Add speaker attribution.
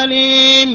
Speaker 1: منهم ولهم عذاب أليم